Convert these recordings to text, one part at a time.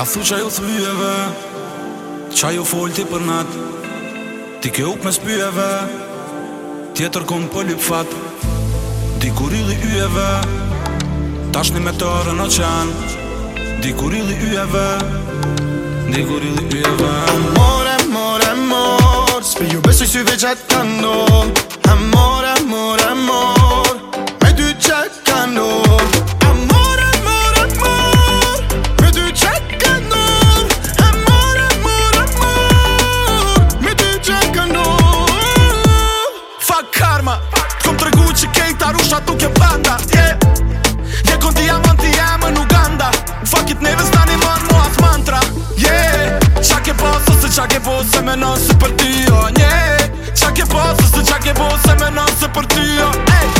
A thu qa jo thujeve Qa jo folti për nat Ti ke up me spyjeve Tjetër kom për po lip fat Di kur i li ujeve Tash me të orë o qan Di kur i li ujeve Di kur i li ujeve More, more, more Spi ju besu i syve të ndonë ke bo se me nase për ty ja. hey!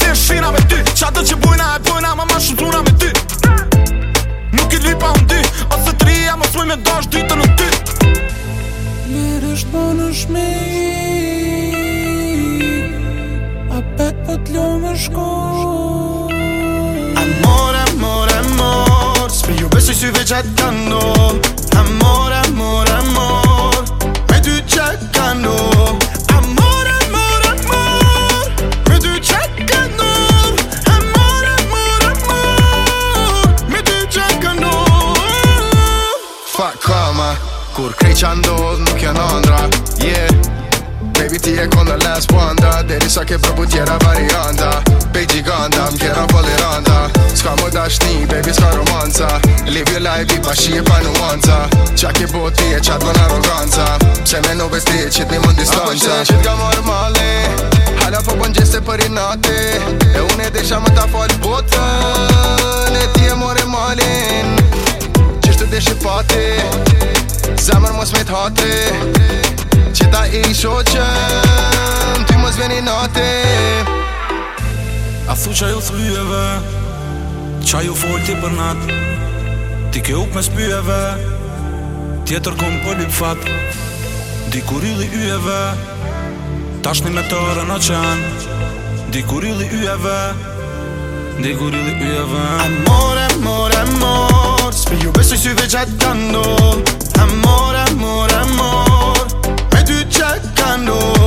Si e shina me ty Qatë që bujna e bujna Ma ma shumë truna me ty Nuk i lipa unë dy Ose të rija ma smuj me dash dytë në ty Mirë është bo në shmi A pet po t'lo shko Amor, amor, amor Sëpë ju besoj s'ju veç të ndonë kur krej qa ndodh nuk janë andra Yeah Baby ti e kon the last panda Deri sa ke përbu tjera varianta Pej giganta, më kjera poliranta Ska më dashni, baby s'ka romanca Live your life, i pashi e pa nuanca Qa ke bot ti e qatë më në aroganca Pse me nuk vesti e qitë një mund distanca Apo shte qitë ka male Hala po bën gjeste për i nate E une e desha më ta falë botën E ti e more malin Qishtë të deshi pate Zemër mos me t'hati Që ta i shoqem Ty mos veni nati A thu që ju thujeve Që ajo folti për nat Ti ke up me spyjeve Tjetër kom për po lip fat Dikur i dhe yjeve Tashni me të rënë qen Dikur i dhe yjeve Dikur i Amore, amore, amore amor Spi ju besoj si kando Amor, amor, amor Me ty që kando